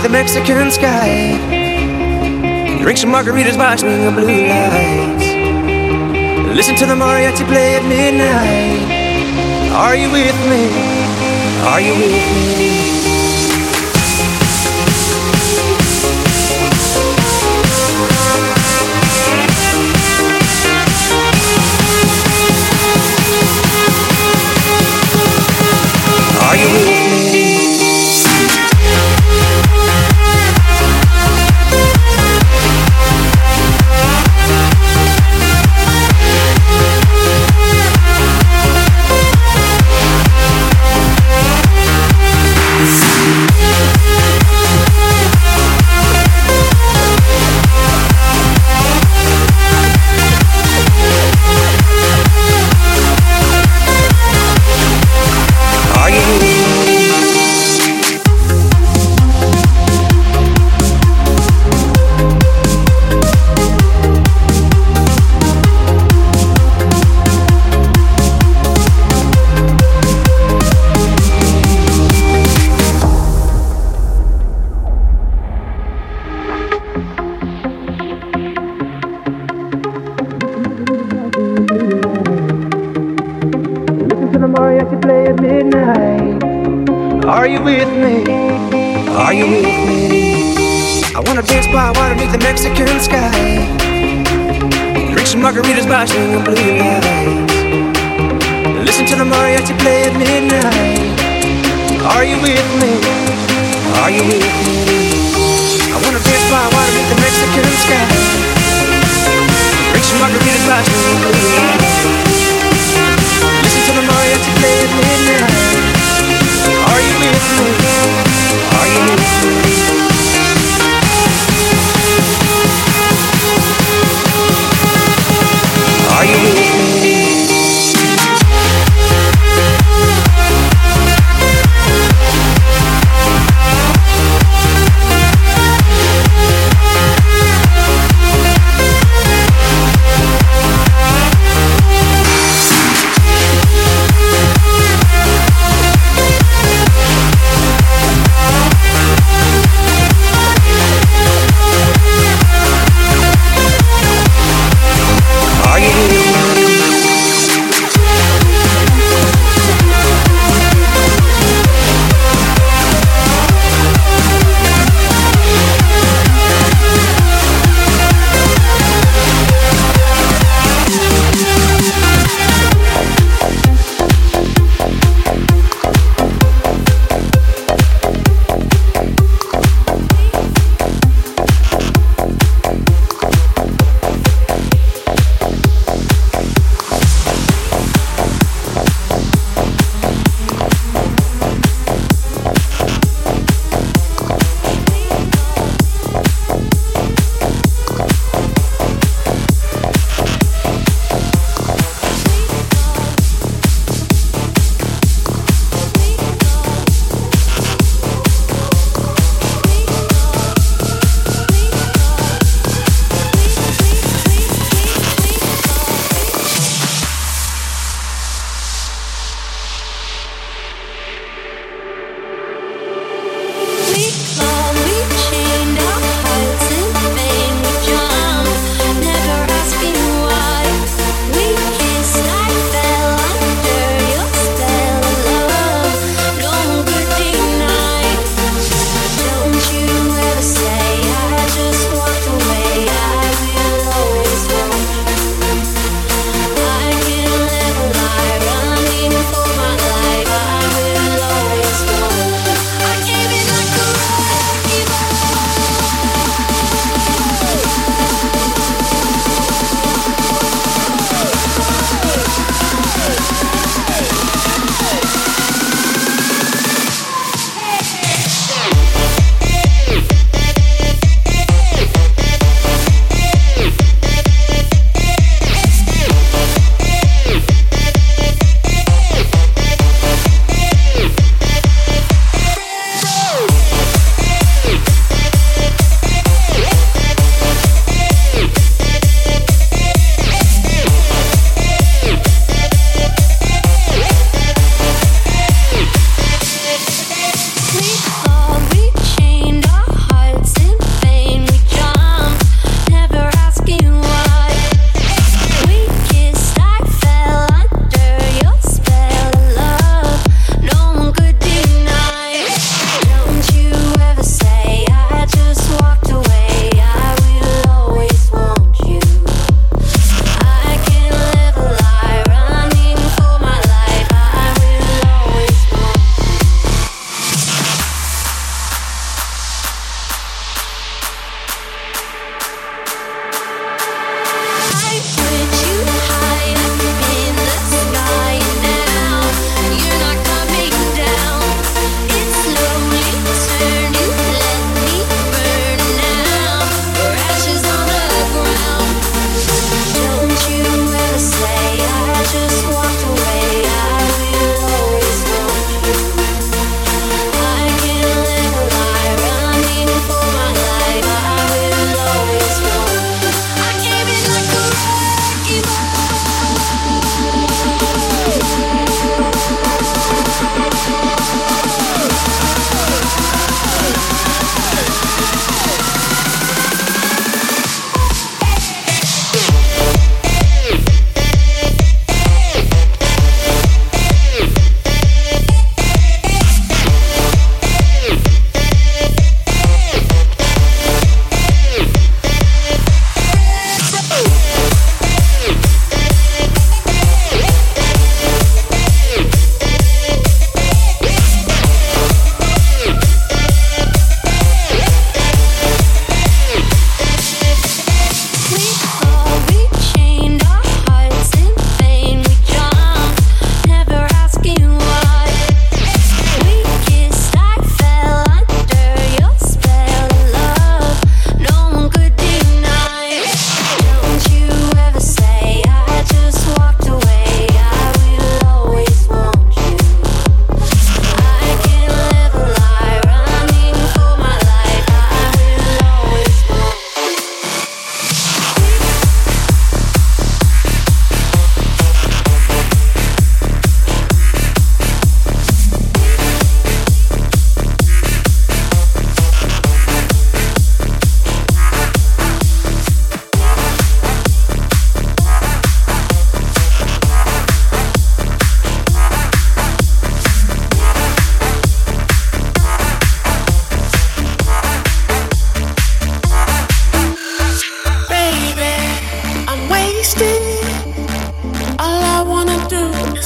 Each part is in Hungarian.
beneath the Mexican sky. Drink some margaritas, watching the blue lights. Listen to the mariachi play at midnight. Are you with me? Are you with me? you margaritas by two.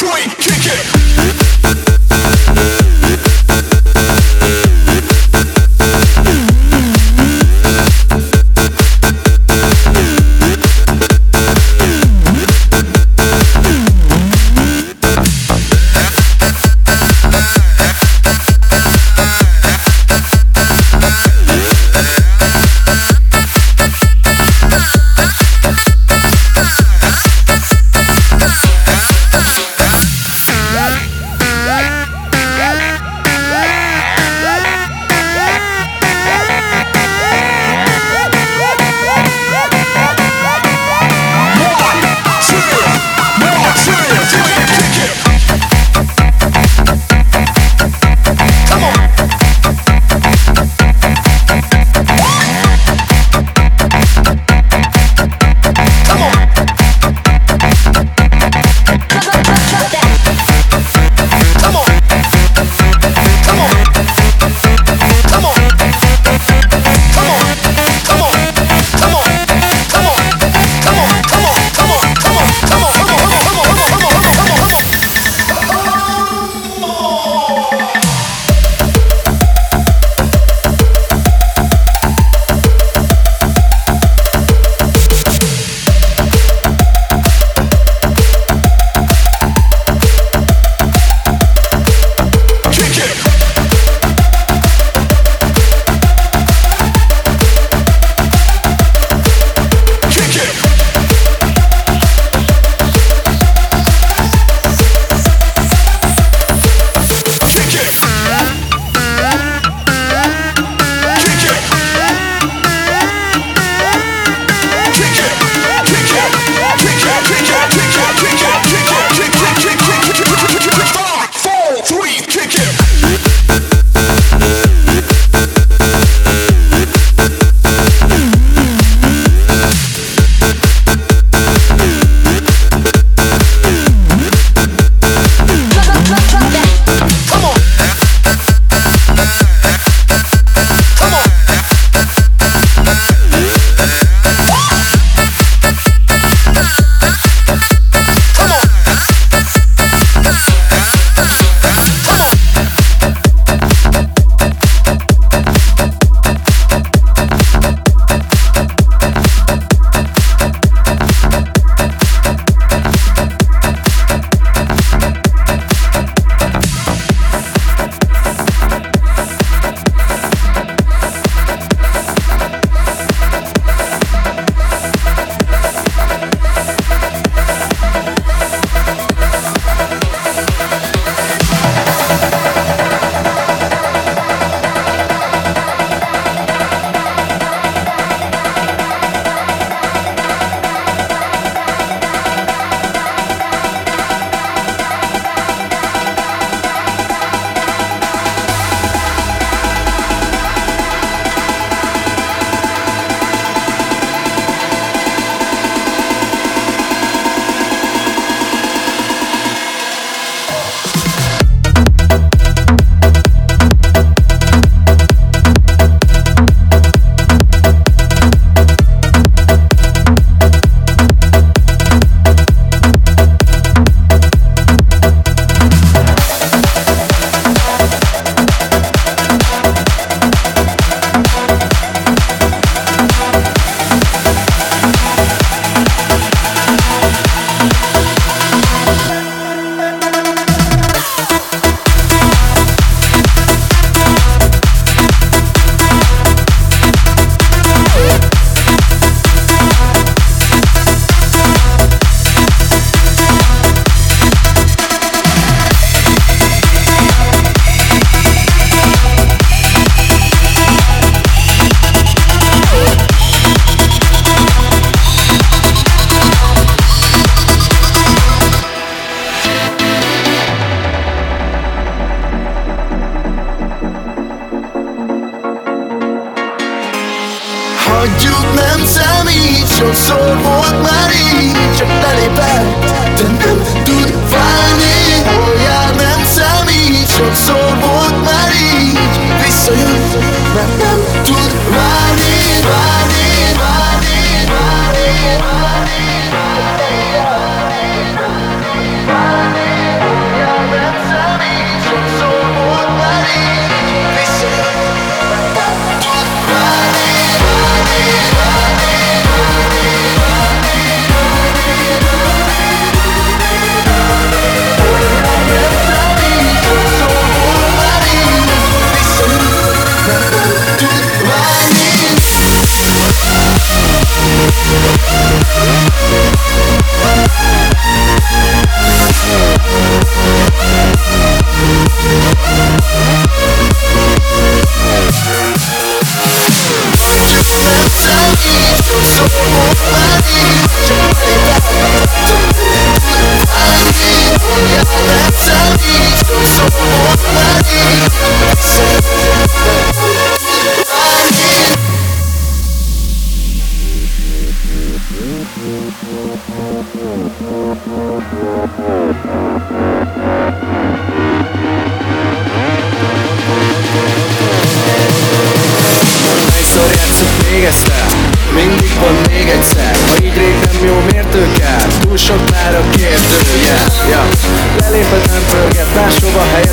Detroit.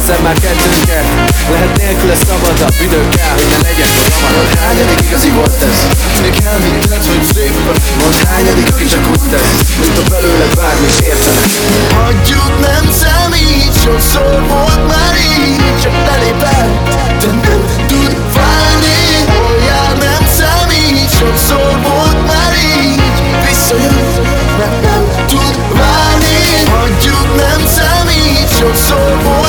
Helyezem már kettőnket. Lehet nélküle szabadabb idő kell Hogy ne legyen magam Hányadik igazi volt ez? Még elhitted, hogy szép Mondd hányadik, aki csak úgy tesz Mint a belőled bármi értene. Hagyjuk nem számít Sokszor volt már így Csak belépett, de nem tud válni jár nem számít Sokszor volt már így. Visszajön, mert nem tud válni. Hagyjuk nem számít Sokszor volt